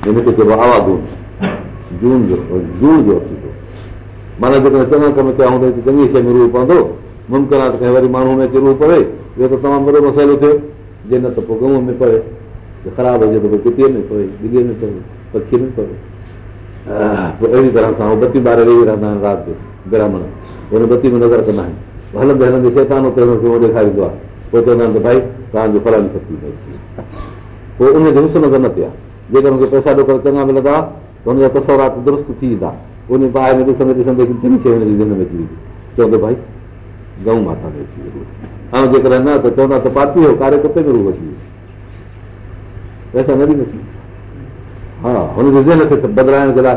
हिनखे चइबो जून जून जो जो अची थो माना जेकॾहिं चङा कम कया हूंदा त चङी शइ में रूह पवंदो मुमकिन आहे त कंहिं वरी माण्हू हुनखे रूह पवे ॿियो त तमामु वॾो मसइलो थियो जे न त पोइ गऊं में पढ़े ख़राबु हुजे त पोइ किटीअ में पवे ॿिलीअ में पवे पखीअ में पवे पोइ अहिड़ी तरह सां बती ॿार वेही रहंदा आहिनि राति जो ब्राह्मण हुन बती में नज़र कंदा आहिनि हलंदे हलंदे चेचानो पियो उहो ॾेखारींदो आहे पोइ चवंदा आहिनि त भाई तव्हांजो पराई न पोइ उनजो ॾिस न त न पिया आहे जेकॾहिं पैसा ॾोकर चङा मिलंदा त हुनजा जा दुरुस्त थी ईंदा उन में ॾिसंदे ॾिसंदे शइ हुनजी में अची वेंदी चवंदो भाई गऊं माता में अची वेंदो ऐं जेकर न त चवंदा त पार्टी जो कारे कुते में रूब अची वियो पैसा न ॾिनी हा हुनजे ज़हन खे बदिलाइण जे लाइ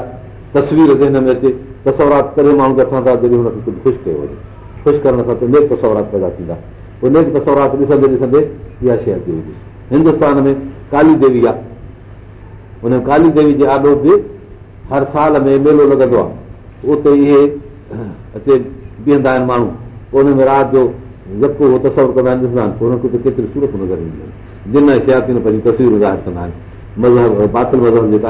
तस्वीर ज़हन में अचे तसवरात करे माण्हू खे था जॾहिं हुनखे कुझु ख़ुशि कयो वञे ख़ुशि करण सां नेक पसवरात पैदा थींदा पोइ नेक पसरात ॾिसंदे ॾिसंदे इहा शइ हिंदुस्तान में काली देवी आहे उन काली देवी जे आॾो बि हर साल में मेलो लॻंदो आहे उते इहे अचे बीहंदा आहिनि माण्हू पोइ हुन में राति जो लको उहो तस्वर कंदा आहिनि ॾिसंदा आहिनि पोइ हुनखे केतिरी सूरत नज़र ईंदी आहे जिन शियाती पंहिंजी तस्वीरूं ज़ाहिर कंदा आहिनि मज़हब बातल मज़हब जेका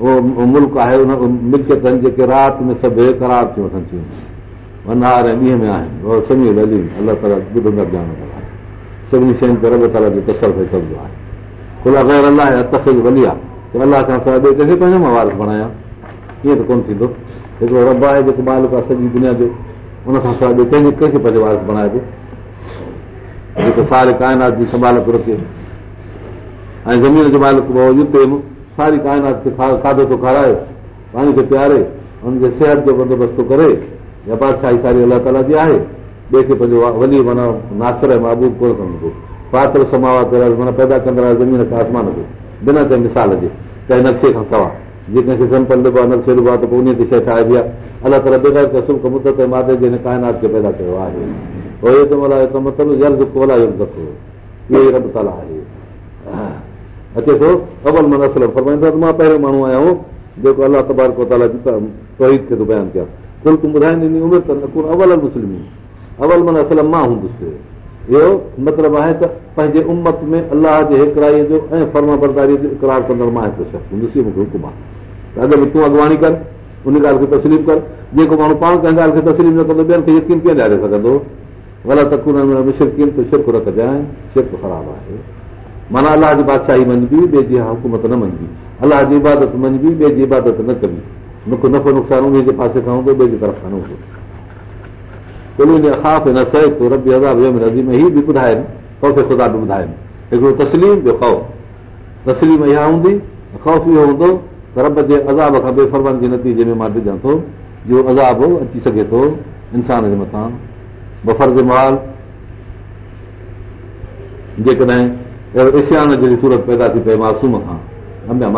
उहो मुल्क आहे राति कंहिंखे पंहिंजो मां वारस बणायां कीअं त कोन्ह थींदो रब आहे जेको मालिक आहे सॼी दुनिया जो कंहिंखे पंहिंजो वारस बणाए जेको सारे काइनात जी संभाल थो रखे ऐं ज़मीन जो मालिक सारी काइनात खे खाधो थो खाराए पाणी खे पीआरे उनखे सिहत जो बंदोबस्तु करे या बादशाही सारी अलाह ताला जी आहे ॿिए खे पंहिंजो वली माना नासर ऐं महबूब कोन कोन्हे पात्र समावा माना पैदा कंदड़ ज़मीन खे आसमान जे बिना कंहिं मिसाल जे चाहे नक्शे खां सवा जे कंहिंखे सिंपल डिबो आहे नक्शे आहे त पोइ उन ते शइ ठाहिबी आहे अलाह ताला जे हिन काइनात खे पैदा कयो आहे इहो कंदो इहो मसाला आहे अचे थो अवल मन असलम त मां पहिरियों माण्हू आहियां जेको कुल अवल मन असलम मां हूंदुसि इहो मतिलबु आहे त पंहिंजे उमत में अलाह जे हिकराईअ जो ऐं फर्मा बरदारीअ जो हुकुम आहे अगरि तूं अॻवाणी कर उन ॻाल्हि खे तस्लीम कर जेको माण्हू पाण कंहिं ॻाल्हि खे तस्लीम न कंदो ॿियनि खे यकीन कीअं ॾियारे सघंदो रखजांइ शिरक ख़राबु आहे माना अलाह जी बादशाही मञबी हुकूमत न मञबी अलाह जी इबादत मञबी न कबी मूंखे नफ़ो नुक़सान इहा हूंदी ख़ौफ़ हूंदो रब जे अज़ाब खां बेफ़रमान जे नतीजे में मां ॾिजां थो जो अज़ाब अची सघे थो इंसान जे मथां माल जेकॾहिं अहिड़ो इशियान जहिड़ी सूरत पैदा थी पए मासूम खां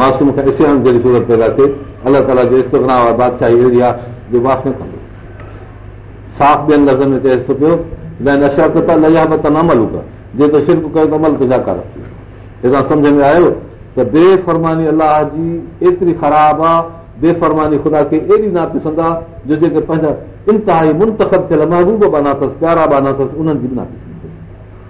मासूम खां इशियान जहिड़ी सूरत पैदा थिए अलाह ताला जो बादशाही अहिड़ी आहे जो माफ़ न कंदो साफ़ ॿियनि लफ़्ज़नि में चएसि थो पियो न जे त शिल्प कयो त तमल तुंहिंजा कर हितां सम्झ में आयो त बेफ़रमानी अलाह जी एतिरी ख़राबु आहे बेफ़रमानी ख़ुदा खे एॾी ना पिसंदा जो जेके पंहिंजा इंतिहाई मुंतखब थियल महबूब बि बाना अथसि प्यारा बि बाना अथसि उन्हनि जी बि ना पिसंदा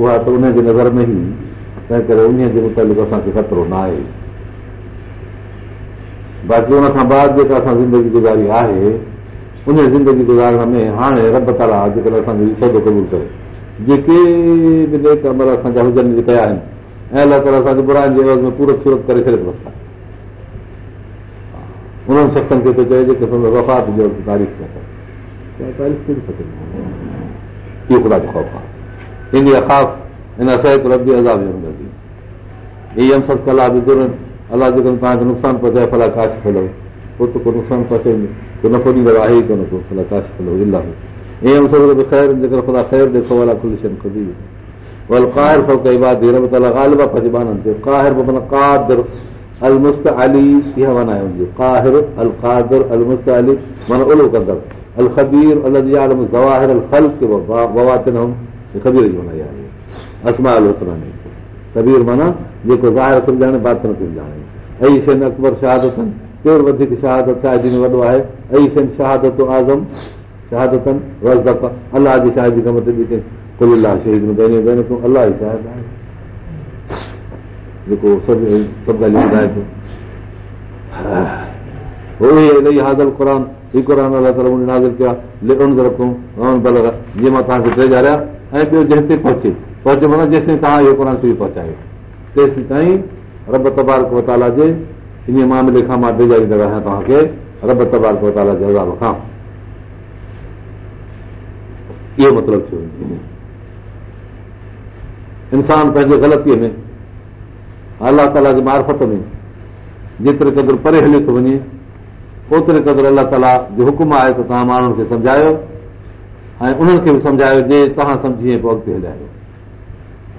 उहा त उनजे नज़र में ई तंहिं करे असांखे ख़तरो न आहे बाक़ी उन खां बाद जेका असां ज़िंदगी गुज़ारी आहे उन ज़िंदगी गुज़ारण में हाणे रब ताला अॼुकल्ह असांजो इशो कबूल करे जेके असांजा हुजनि कया आहिनि ऐं बुराइनि जे अवज़ में पूरो सूरत करे असां उन्हनि शख़्सनि खे थींदी अख़ाफ़ हिन सहक रबी अज़ाबीम सत कला बि घुरनि अलाह जेकॾहिं तव्हांखे नुक़सानु पहुचाए फला काश फलो पोइ त को नुक़सानु पहुचे को नफ़ो ॾींदड़ आहे ई कोन को फला काश फलो इलाही ईअं सभु ख़ैर जेकर ख़ुदा ख़ैर ॾिसो अला कुलशन ख़ुदि वल काहिर फो कई बात रब ताला ग़ालिब पंहिंजे बाननि ते काहिर बि माना कादर अलमुस्त अली इहा माना आहे हुनजो काहिर अल कादर अलमुस्त अली माना उलो कंदड़ अल ख़बीर अलदी आलम ज़वाहिर अल ख़बीर जी माना इहा आहे असमा अल हुसना में कबीर माना जेको ज़ाहिर थो ॼाणे बात न थी ॼाणे अई सेन अकबर शहादत केरु वधीक शहादत शाह जी में वॾो आहे अई सेन शहादत आज़म शहादतनि रस अलाह जी शाह कम ते ॾिसे कुल अलाह शहीद में अलाह जी शाहिद आहे जेको सभु सभु ॿुधाए थो क़रान ई क़रान अलाह ताला नाज़ कया लिखण रखूं जीअं मां तव्हांखे टे ऐं ॿियो जेसिताईं पहुचे पहुचे माना जेसिताईं तव्हां इहो सुठी पहुचायो तेसी ताईं रब तबार जे इन मामले खां मां बिगाईंदो आहियां कोताला जे हिसाब खां इहो मतिलबु इंसान पंहिंजे ग़लतीअ में अल्ला ताला जे मार्फत में जेतिरे क़दुरु परे हलियो थो वञे ओतिरे क़दुरु अलाह ताला जो हुकुम आहे त तव्हां माण्हुनि खे सम्झायो ऐं उन्हनि खे बि सम्झायो जे तव्हां सम्झी पोइ अॻिते हलायो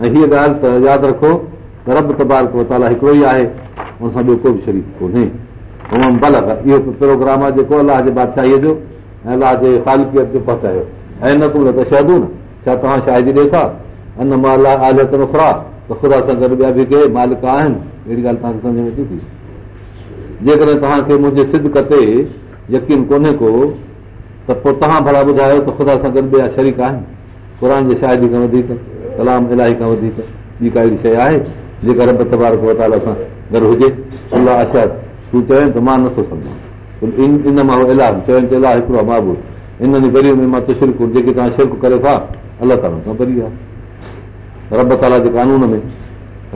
ऐं हीअ ॻाल्हि त यादि रखो त रब ताला हिकिड़ो ई आहे हुन सां ॿियो को बि शरीफ़ कोन्हे इहो प्रोग्राम आहे जेको अलाह जे बादशाहीअ जो ऐं अलाह जे जो पहुचायो ऐं न तूं न त शहदू न छा तव्हां शाहिदी ॾियो था अन शायदि ॾेखारियो त ख़ुदा सां गॾु ॿिया बि मालिक आहिनि अहिड़ी ॻाल्हि तव्हांखे सम्झ में अचे थी जेकॾहिं तव्हांखे मुंहिंजे सिदकत ते यकीन कोन्हे को त पोइ तव्हां भला ॿुधायो त ख़ुदा सां गॾु ॿिया शरीक आहिनि क़ुर जे शादी खां वधीक कलाम इलाही खां वधीक जेका अहिड़ी शइ आहे जेका रब तबार सां गॾु हुजे अलाह आशा तूं चव त मां नथो सम्झां इन मां इलाह चवनि त इलाह हिकिड़ो आहे महाबु इन्हनि ग़रीब में मां तशर्क जेके तव्हां शिल्क करियो था अलाह ताला सां कॾहिं आहे रब ताला जे कानून में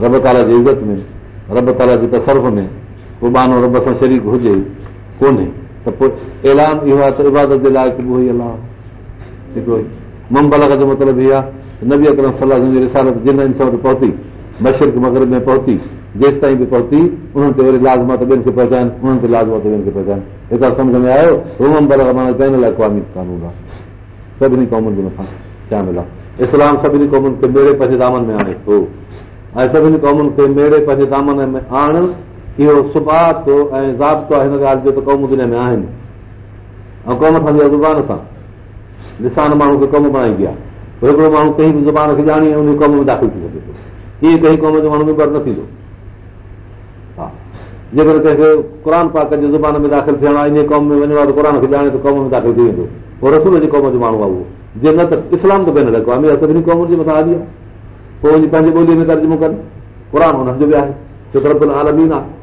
रब ताला जी इज़त में रब ताला जे तसरफ़ में को बानो रब सां शरीक हुजे कोन्हे त पोइ ऐलान इहो आहे त इबादत जे लाइ पहुती मशरक मगरब में पहुती ताईं बि पहुती उन्हनि ते वरी लाज़मात लाज़मात में आयोगा कानून आहे सभिनी क़ौमुनि जे मथां शामिल आहे इस्लाम सभिनी क़ौमुनि खे सभिनी क़ौमुनि खे मेड़े पंहिंजे दामन में आणणु इहो सुबात ऐं ज़ाब्तो आहे हिन ॻाल्हि जो त क़ौम दुनि में आहिनि ऐं क़ौम सां निशान माण्हू खे क़ौम बणाईंदी आई आहे हिकिड़ो माण्हू कंहिं बि ज़ुबान खे ॼाणी उन क़ौम में दाख़िल थी सघे थो कीअं कंहिं क़ौम जो माण्हू मेंबर न थींदो हा जेकर कंहिंखे क़ुर पाक जे ज़ुबान में दाख़िल थियणो आहे इन क़ौम में वञिणो आहे त क़ुर खे ॼाणे त क़ौम में दाख़िल थी वेंदो पोइ रसूल जे क़ौम जो माण्हू आहे उहो जे न त इस्लाम त बि न आहे सभिनी क़ौम जे मथां हली आहे पोइ वञी पंहिंजी ॿोलीअ में तर्ज़ुमो कनि क़ुर हुननि जो बि आहे आलमीन आहे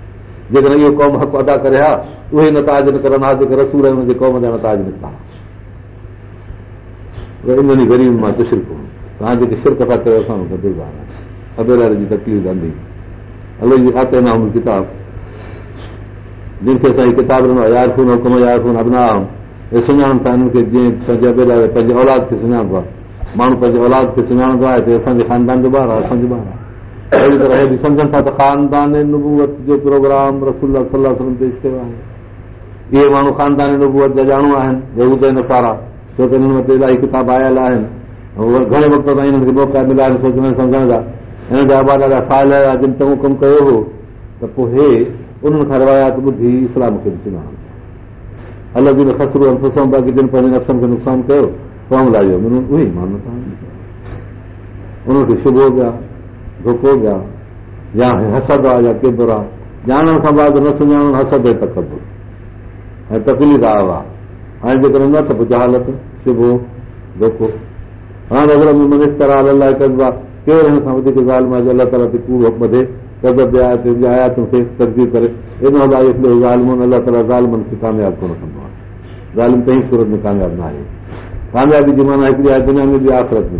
जेकॾहिं इहो क़ौम हक़ अदा करे हा उहे नताज आहिनि जी तकलीफ़ शिरको अलॻि किताब जिन खे असांजी किताब खे आहे माण्हू पंहिंजे औलाद खे सुञाणंदो आहे ॿारु आहे असांजो ॿारु आहे साल कमु कयो हो त पोइ रुको जा या हसद आहे या केतिरो आहे ॼाणण खां बाद न सुञाणो हसद त कबो ऐं तकलीफ़ आयो आहे हाणे जेकर हूंदा त पोइ जहालत सिबो धोखो हाणे अगरि मूं मनीष कराल लाइ कबो आहे केरु हिन खां वधीक ॻाल्हि मां अलाह ताला ते कूड़ो ॿधे कदब ॾिया थो या करे एॾो हज़ार अलाह ताला ज़ाल खे कामयाबु कोन कंदो आहे ज़ाल कंहिं सूरत में कामयाबु न आहे कामयाबी जी माना हिकिड़ी आहे दुनिया में बि आख़िरत में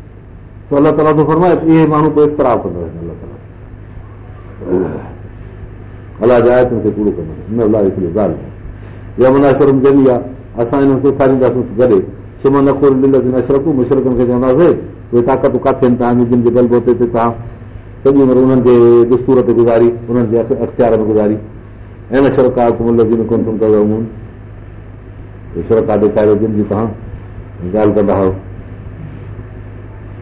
सो अलाह ताला थो फरमाए इहे माण्हू पोइ इफ़्तराब कंदो आहे अलाह ताला अलाह जाए तूं कूड़ो कंदो हिन अलाह हिकिड़ी ॻाल्हि आहे या मुनासिर जॾहिं आहे असां हिननि खे उथारींदासीं गॾु सुम्हण न खोल ॾींदो मुशरकनि खे चवंदासीं उहे ताक़तूं किथे आहिनि तव्हांजी जिन जे बलबो ते तव्हां सॼी उमिरि उन्हनि जे दुस्तूर ते गुज़ारी उन्हनि जे अख़्तियार में गुज़ारी ऐं न शरकार कोन थो ॾेखारियो जिन जी तव्हां ॻाल्हि कंदा हुआ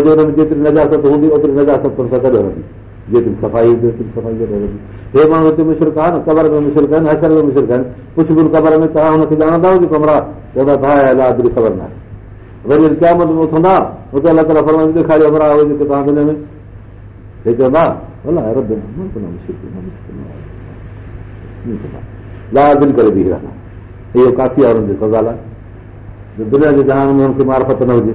जेतिरीजासत हूंदी ओतिरी गॾु हलंदी जेतिरी सफ़ाई हूंदी आहे न कबर में आहिनि कुझु बि कबर में तव्हां हुनखे ॼाणंदा कमिरा ख़बर न वरी चवंदा इहो काफ़ी सज़ा लाइ दुनिया जे जहान में मार्फत न हुजे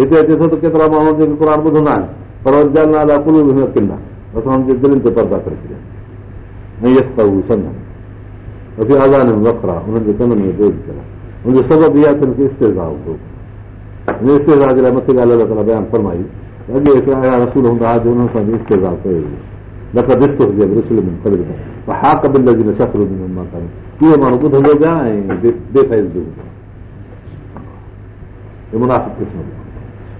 हिते अचे थो त केतिरा माण्हू ॿुधंदा आहिनि परदा करे छॾिया फरमाई अहिड़ा रसूल हूंदा इस्तेज़ार कयो न त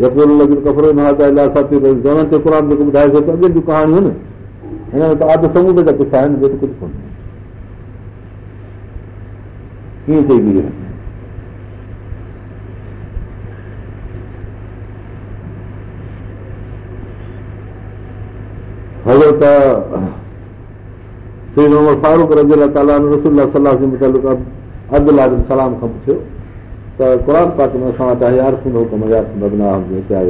कुझु आहिनि हलो त श्री मोहम्मद फारूक रब्द सलाम खां पुछियो त कलाक में असां वटि थींदो त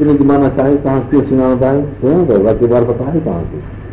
इनजी माना छा आहे तव्हां कीअं सुञाणंदा आहियो सुञाणा बाक़ी बार पता आहे तव्हांखे